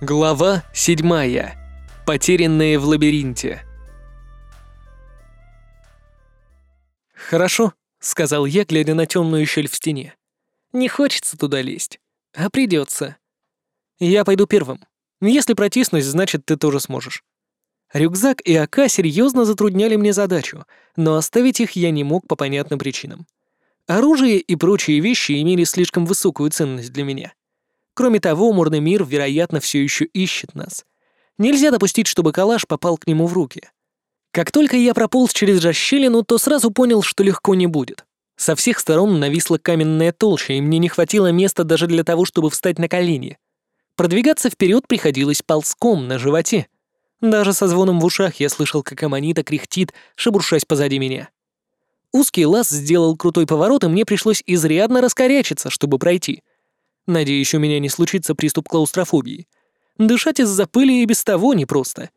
Глава седьмая. Потерянные в лабиринте. «Хорошо», — сказал я, глядя на темную щель в стене. «Не хочется туда лезть, а придется. Я пойду первым. Если протиснусь, значит, ты тоже сможешь». Рюкзак и АК серьезно затрудняли мне задачу, но оставить их я не мог по понятным причинам. Оружие и прочие вещи имели слишком высокую ценность для меня. Кроме того, морный мир, вероятно, все еще ищет нас. Нельзя допустить, чтобы калаш попал к нему в руки. Как только я прополз через расщелину, то сразу понял, что легко не будет. Со всех сторон нависла каменная толща, и мне не хватило места даже для того, чтобы встать на колени. Продвигаться вперед приходилось ползком на животе. Даже со звоном в ушах я слышал, как аммонита кряхтит, шебуршась позади меня. Узкий лаз сделал крутой поворот, и мне пришлось изрядно раскорячиться, чтобы пройти. Надеюсь, у меня не случится приступ клаустрофобии. Дышать из-за пыли и без того непросто.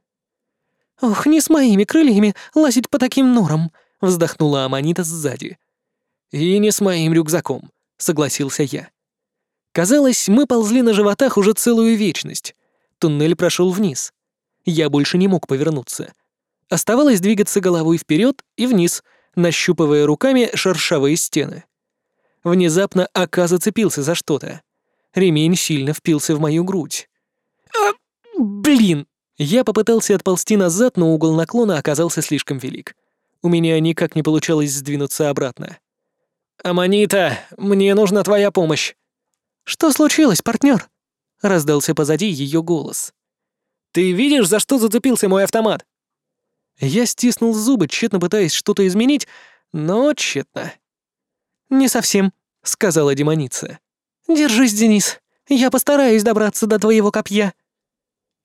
«Ох, не с моими крыльями лазить по таким норам», — вздохнула Аманита сзади. «И не с моим рюкзаком», — согласился я. Казалось, мы ползли на животах уже целую вечность. Туннель прошел вниз. Я больше не мог повернуться. Оставалось двигаться головой вперед и вниз, нащупывая руками шершавые стены. Внезапно Ака зацепился за что-то. Ремень сильно впился в мою грудь. А, блин! Я попытался отползти назад, но угол наклона оказался слишком велик. У меня никак не получалось сдвинуться обратно. «Аманита, мне нужна твоя помощь!» «Что случилось, партнер? раздался позади ее голос. «Ты видишь, за что зацепился мой автомат?» Я стиснул зубы, тщетно пытаясь что-то изменить, но тщетно. «Не совсем», — сказала демоница. «Держись, Денис. Я постараюсь добраться до твоего копья».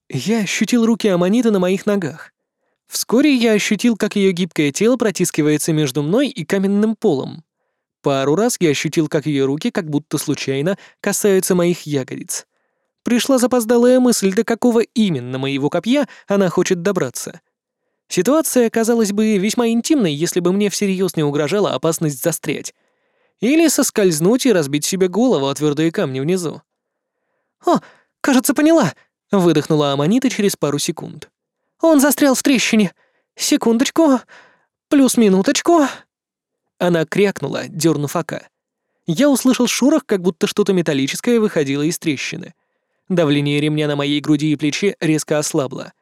Я ощутил руки Аманиты на моих ногах. Вскоре я ощутил, как ее гибкое тело протискивается между мной и каменным полом. Пару раз я ощутил, как ее руки как будто случайно касаются моих ягодиц. Пришла запоздалая мысль, до какого именно моего копья она хочет добраться. Ситуация казалась бы весьма интимной, если бы мне всерьез не угрожала опасность застрять. Или соскользнуть и разбить себе голову о твердые камни внизу. «О, кажется, поняла!» — выдохнула Аманита через пару секунд. «Он застрял в трещине. Секундочку. Плюс минуточку». Она крякнула, дернув ока. Я услышал шорох, как будто что-то металлическое выходило из трещины. Давление ремня на моей груди и плече резко ослабло.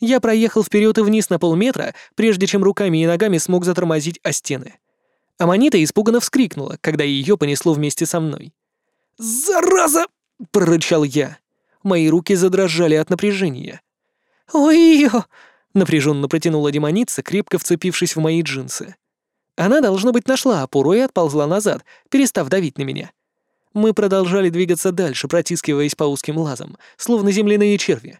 Я проехал вперед и вниз на полметра, прежде чем руками и ногами смог затормозить о стены. Аманита испуганно вскрикнула, когда ее понесло вместе со мной. «Зараза!» — прорычал я. Мои руки задрожали от напряжения. «Ой-ё!» — напряженно протянула демоница, крепко вцепившись в мои джинсы. Она, должно быть, нашла опору и отползла назад, перестав давить на меня. Мы продолжали двигаться дальше, протискиваясь по узким лазам, словно земляные черви.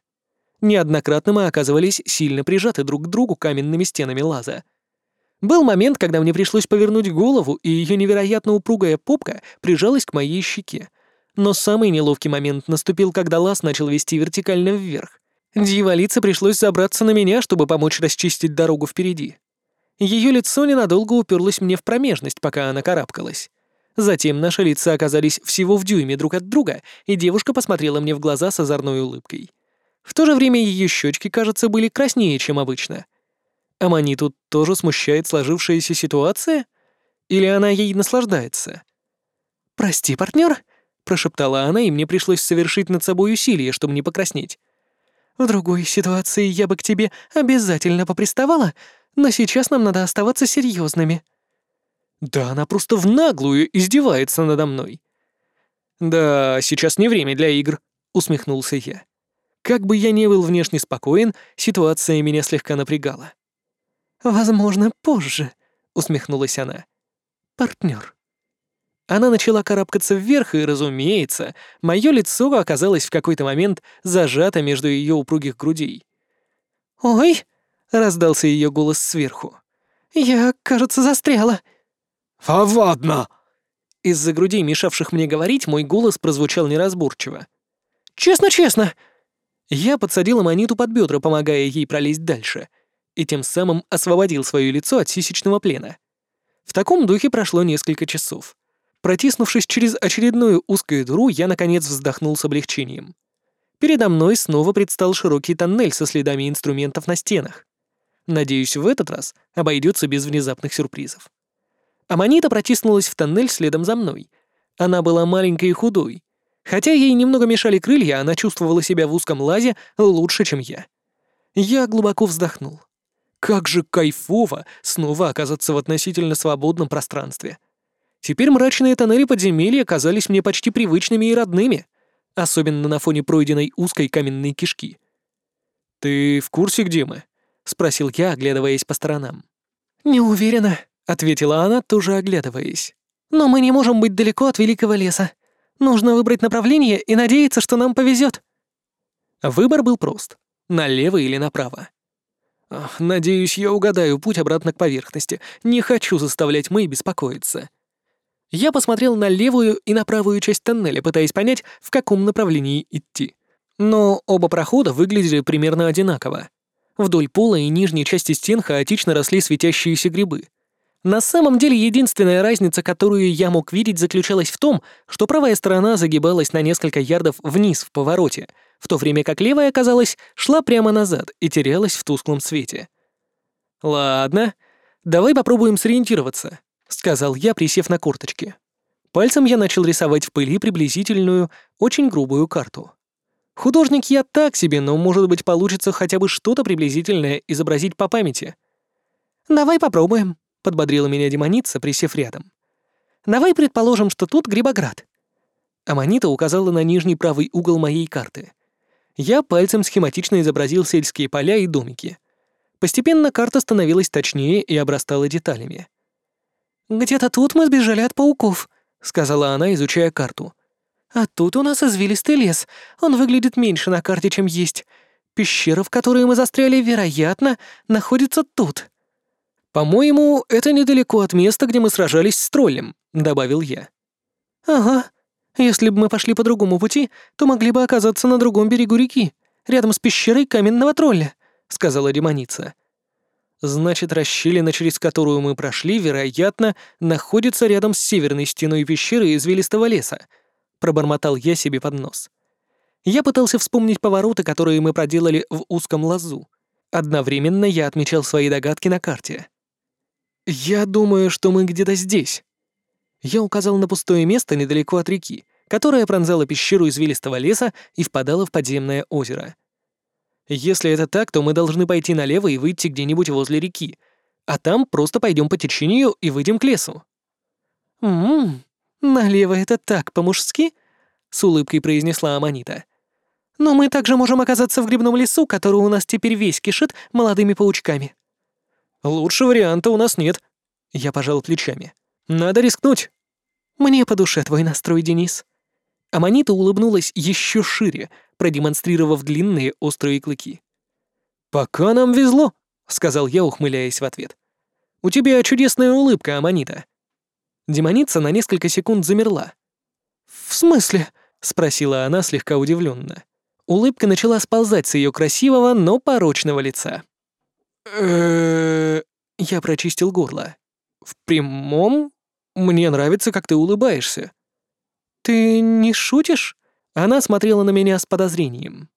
Неоднократно мы оказывались сильно прижаты друг к другу каменными стенами лаза — был момент, когда мне пришлось повернуть голову, и ее невероятно упругая попка прижалась к моей щеке. Но самый неловкий момент наступил, когда лаз начал вести вертикально вверх. Дьяволице пришлось забраться на меня, чтобы помочь расчистить дорогу впереди. Ее лицо ненадолго уперлось мне в промежность, пока она карабкалась. Затем наши лица оказались всего в дюйме друг от друга, и девушка посмотрела мне в глаза с озорной улыбкой. В то же время ее щечки, кажется, были краснее, чем обычно — Амани тут тоже смущает сложившаяся ситуация? Или она ей наслаждается? «Прости, партнер», — прошептала она, и мне пришлось совершить над собой усилие, чтобы не покраснеть. «В другой ситуации я бы к тебе обязательно поприставала, но сейчас нам надо оставаться серьезными. Да она просто в наглую издевается надо мной. «Да, сейчас не время для игр», — усмехнулся я. Как бы я ни был внешне спокоен, ситуация меня слегка напрягала. «Возможно, позже», — усмехнулась она. «Партнер». Она начала карабкаться вверх, и, разумеется, мое лицо оказалось в какой-то момент зажато между ее упругих грудей. «Ой!» — раздался ее голос сверху. «Я, кажется, застряла». «Фавадна!» Из-за грудей, мешавших мне говорить, мой голос прозвучал неразборчиво. «Честно-честно!» Я подсадила Маниту под бедра, помогая ей пролезть дальше, и тем самым освободил свое лицо от сисечного плена. В таком духе прошло несколько часов. Протиснувшись через очередную узкую дыру, я, наконец, вздохнул с облегчением. Передо мной снова предстал широкий тоннель со следами инструментов на стенах. Надеюсь, в этот раз обойдется без внезапных сюрпризов. Аманита протиснулась в тоннель следом за мной. Она была маленькой и худой. Хотя ей немного мешали крылья, она чувствовала себя в узком лазе лучше, чем я. Я глубоко вздохнул. Как же кайфово снова оказаться в относительно свободном пространстве. Теперь мрачные тоннели подземелья казались мне почти привычными и родными, особенно на фоне пройденной узкой каменной кишки. «Ты в курсе, где мы?» — спросил я, оглядываясь по сторонам. «Не уверена», — ответила она, тоже оглядываясь. «Но мы не можем быть далеко от Великого леса. Нужно выбрать направление и надеяться, что нам повезет. Выбор был прост — налево или направо. Надеюсь, я угадаю путь обратно к поверхности. Не хочу заставлять Мэй беспокоиться. Я посмотрел на левую и на правую часть тоннеля, пытаясь понять, в каком направлении идти. Но оба прохода выглядели примерно одинаково. Вдоль пола и нижней части стен хаотично росли светящиеся грибы. На самом деле, единственная разница, которую я мог видеть, заключалась в том, что правая сторона загибалась на несколько ярдов вниз в повороте, в то время как левая, казалось, шла прямо назад и терялась в тусклом свете. «Ладно, давай попробуем сориентироваться», — сказал я, присев на корточки. Пальцем я начал рисовать в пыли приблизительную, очень грубую карту. Художник я так себе, но, может быть, получится хотя бы что-то приблизительное изобразить по памяти. «Давай попробуем», — подбодрила меня демоница, присев рядом. «Давай предположим, что тут Грибоград». Аманита указала на нижний правый угол моей карты. Я пальцем схематично изобразил сельские поля и домики. Постепенно карта становилась точнее и обрастала деталями. «Где-то тут мы сбежали от пауков», — сказала она, изучая карту. «А тут у нас извилистый лес. Он выглядит меньше на карте, чем есть. Пещера, в которой мы застряли, вероятно, находится тут». «По-моему, это недалеко от места, где мы сражались с троллем», — добавил я. «Ага», если бы мы пошли по другому пути, то могли бы оказаться на другом берегу реки, рядом с пещерой каменного тролля», — сказала демоница. «Значит, расщелина, через которую мы прошли, вероятно, находится рядом с северной стеной пещеры извилистого леса», — пробормотал я себе под нос. Я пытался вспомнить повороты, которые мы проделали в узком лазу. Одновременно я отмечал свои догадки на карте. «Я думаю, что мы где-то здесь». Я указал на пустое место недалеко от реки, которая пронзала пещеру извилистого леса и впадала в подземное озеро. Если это так, то мы должны пойти налево и выйти где-нибудь возле реки, а там просто пойдем по течению и выйдем к лесу. «Ммм, налево это так, по-мужски?» — с улыбкой произнесла Аманита. «Но мы также можем оказаться в грибном лесу, который у нас теперь весь кишит молодыми паучками». «Лучше варианта у нас нет», — я пожал плечами. «Надо рискнуть». «Мне по душе твой настрой, Денис», Аманита улыбнулась еще шире, продемонстрировав длинные острые клыки. «Пока нам везло», — сказал я, ухмыляясь в ответ. «У тебя чудесная улыбка, Аманита». Демоница на несколько секунд замерла. «В смысле?» — спросила она слегка удивленно. Улыбка начала сползать с ее красивого, но порочного лица. Я прочистил горло. «В прямом? Мне нравится, как ты улыбаешься». «Ты не шутишь?» Она смотрела на меня с подозрением.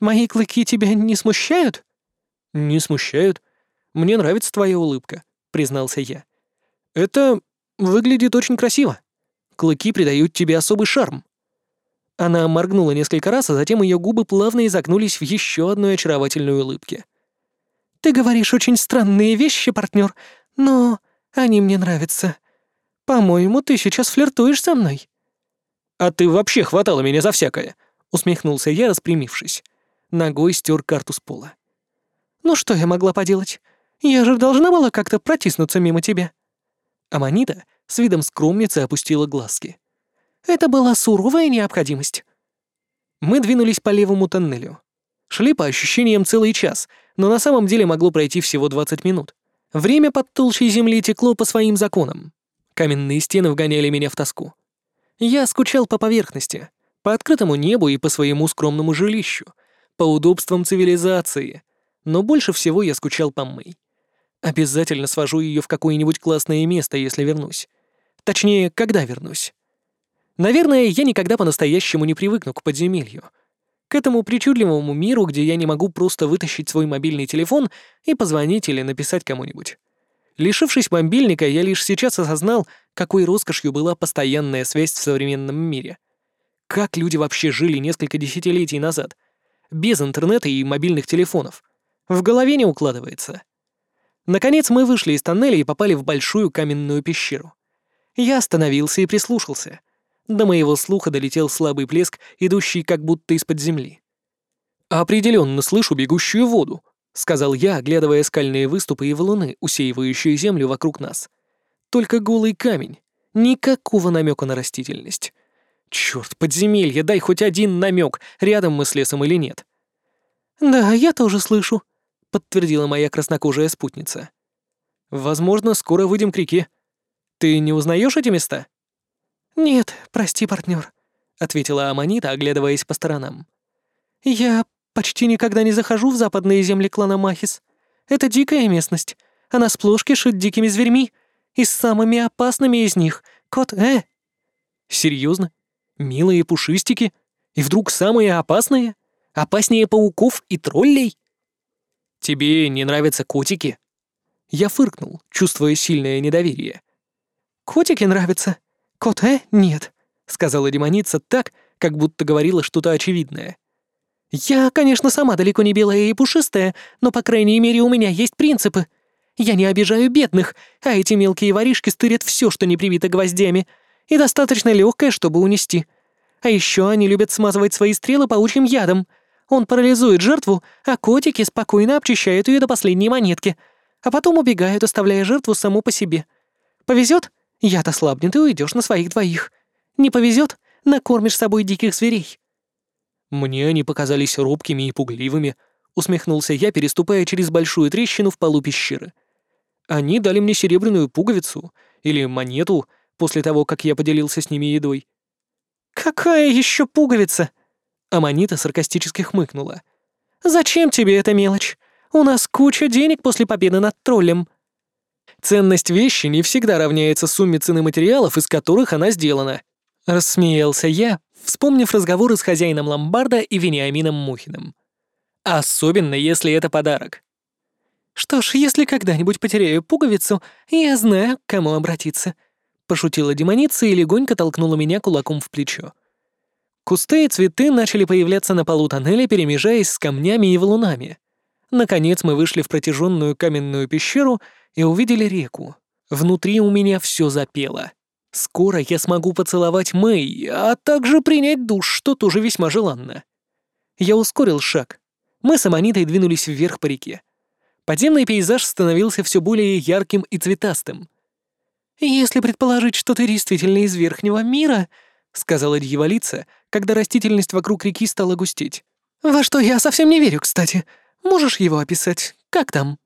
«Мои клыки тебя не смущают?» «Не смущают. Мне нравится твоя улыбка», — признался я. «Это выглядит очень красиво. Клыки придают тебе особый шарм». Она моргнула несколько раз, а затем ее губы плавно изогнулись в еще одной очаровательной улыбке. «Ты говоришь очень странные вещи, партнер, но они мне нравятся. По-моему, ты сейчас флиртуешь со мной». «А ты вообще хватала меня за всякое!» — усмехнулся я, распрямившись. Ногой стер карту с пола. «Ну что я могла поделать? Я же должна была как-то протиснуться мимо тебя». Аманита с видом скромницы опустила глазки. «Это была суровая необходимость». Мы двинулись по левому тоннелю. Шли по ощущениям целый час, но на самом деле могло пройти всего 20 минут. Время под толщей земли текло по своим законам. Каменные стены вгоняли меня в тоску. Я скучал по поверхности, по открытому небу и по своему скромному жилищу, по удобствам цивилизации, но больше всего я скучал по Мэй. Обязательно свожу ее в какое-нибудь классное место, если вернусь. Точнее, когда вернусь. Наверное, я никогда по-настоящему не привыкну к подземелью. К этому причудливому миру, где я не могу просто вытащить свой мобильный телефон и позвонить или написать кому-нибудь. Лишившись мобильника, я лишь сейчас осознал, какой роскошью была постоянная связь в современном мире. Как люди вообще жили несколько десятилетий назад? Без интернета и мобильных телефонов. В голове не укладывается. Наконец мы вышли из тоннеля и попали в большую каменную пещеру. Я остановился и прислушался — до моего слуха долетел слабый плеск, идущий как будто из-под земли. «Определенно слышу бегущую воду», — сказал я, оглядывая скальные выступы и валуны, усеивающие землю вокруг нас. «Только голый камень. Никакого намека на растительность. Черт, подземелье, дай хоть один намек, рядом мы с лесом или нет». «Да, я тоже слышу», — подтвердила моя краснокожая спутница. «Возможно, скоро выйдем к реке. Ты не узнаешь эти места?» «Нет, прости, партнер, ответила Аманита, оглядываясь по сторонам. «Я почти никогда не захожу в западные земли клана Махис. Это дикая местность. Она сплошь кишит дикими зверьми. И с самыми опасными из них — кот Э». «Серьезно? Милые пушистики? И вдруг самые опасные? Опаснее пауков и троллей?» «Тебе не нравятся котики?» Я фыркнул, чувствуя сильное недоверие. «Котики нравятся?» «Кот, э? Нет», — сказала демоница так, как будто говорила что-то очевидное. «Я, конечно, сама далеко не белая и пушистая, но, по крайней мере, у меня есть принципы. Я не обижаю бедных, а эти мелкие воришки стырят все, что не привито гвоздями, и достаточно легкое, чтобы унести. А еще они любят смазывать свои стрелы паучьим ядом. Он парализует жертву, а котики спокойно обчищают ее до последней монетки, а потом убегают, оставляя жертву саму по себе. Повезет? Яд ослабнет, и уйдешь на своих двоих. Не повезет, накормишь собой диких зверей». «Мне они показались робкими и пугливыми», — усмехнулся я, переступая через большую трещину в полу пещеры. «Они дали мне серебряную пуговицу или монету после того, как я поделился с ними едой». «Какая еще пуговица?» Аманита саркастически хмыкнула. «Зачем тебе эта мелочь? У нас куча денег после победы над троллем». Ценность вещи не всегда равняется сумме цены материалов, из которых она сделана. Рассмеялся я, вспомнив разговоры с хозяином ломбарда и Вениамином Мухиным. Особенно, если это подарок. «Что ж, если когда-нибудь потеряю пуговицу, я знаю, к кому обратиться», — пошутила демоница и легонько толкнула меня кулаком в плечо. Кусты и цветы начали появляться на полу тоннеля, перемежаясь с камнями и валунами. Наконец мы вышли в протяженную каменную пещеру и увидели реку. Внутри у меня все запело. Скоро я смогу поцеловать Мэй, а также принять душ, что тоже весьма желанно. Я ускорил шаг. Мы с Аманитой двинулись вверх по реке. Подземный пейзаж становился все более ярким и цветастым. «Если предположить, что ты действительно из верхнего мира», — сказала дьяволица, когда растительность вокруг реки стала густеть. «Во что я совсем не верю, кстати. Можешь его описать? Как там?»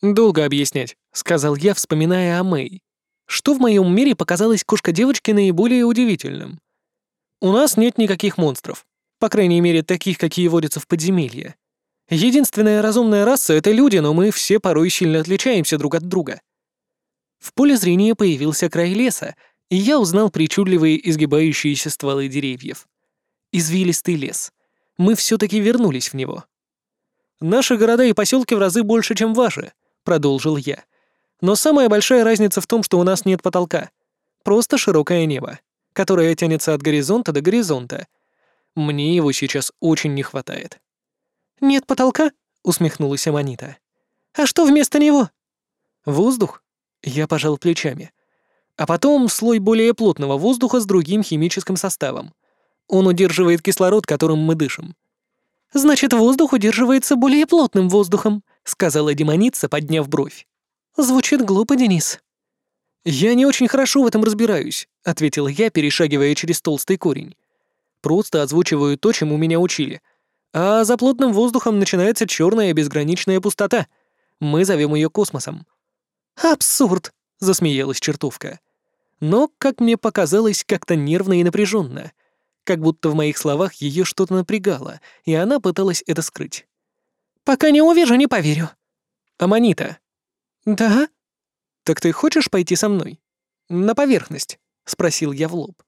«Долго объяснять», — сказал я, вспоминая о Мэй. Что в моем мире показалось кошка девочки наиболее удивительным? У нас нет никаких монстров. По крайней мере, таких, какие водятся в подземелье. Единственная разумная раса — это люди, но мы все порой сильно отличаемся друг от друга. В поле зрения появился край леса, и я узнал причудливые изгибающиеся стволы деревьев. Извилистый лес. Мы все таки вернулись в него. Наши города и поселки в разы больше, чем ваши — продолжил я. Но самая большая разница в том, что у нас нет потолка. Просто широкое небо, которое тянется от горизонта до горизонта. Мне его сейчас очень не хватает. «Нет потолка?» — усмехнулась Аманита. «А что вместо него?» «Воздух?» — я пожал плечами. А потом слой более плотного воздуха с другим химическим составом. Он удерживает кислород, которым мы дышим. «Значит, воздух удерживается более плотным воздухом», — сказала демоница, подняв бровь. «Звучит глупо, Денис». «Я не очень хорошо в этом разбираюсь», — ответил я, перешагивая через толстый корень. «Просто озвучиваю то, чему меня учили. А за плотным воздухом начинается черная безграничная пустота. Мы зовем ее космосом». «Абсурд», — засмеялась чертовка. Но, как мне показалось, как-то нервно и напряженно как будто в моих словах ее что-то напрягало, и она пыталась это скрыть. «Пока не увижу, не поверю». «Аманита». «Да?» «Так ты хочешь пойти со мной? На поверхность?» — спросил я в лоб.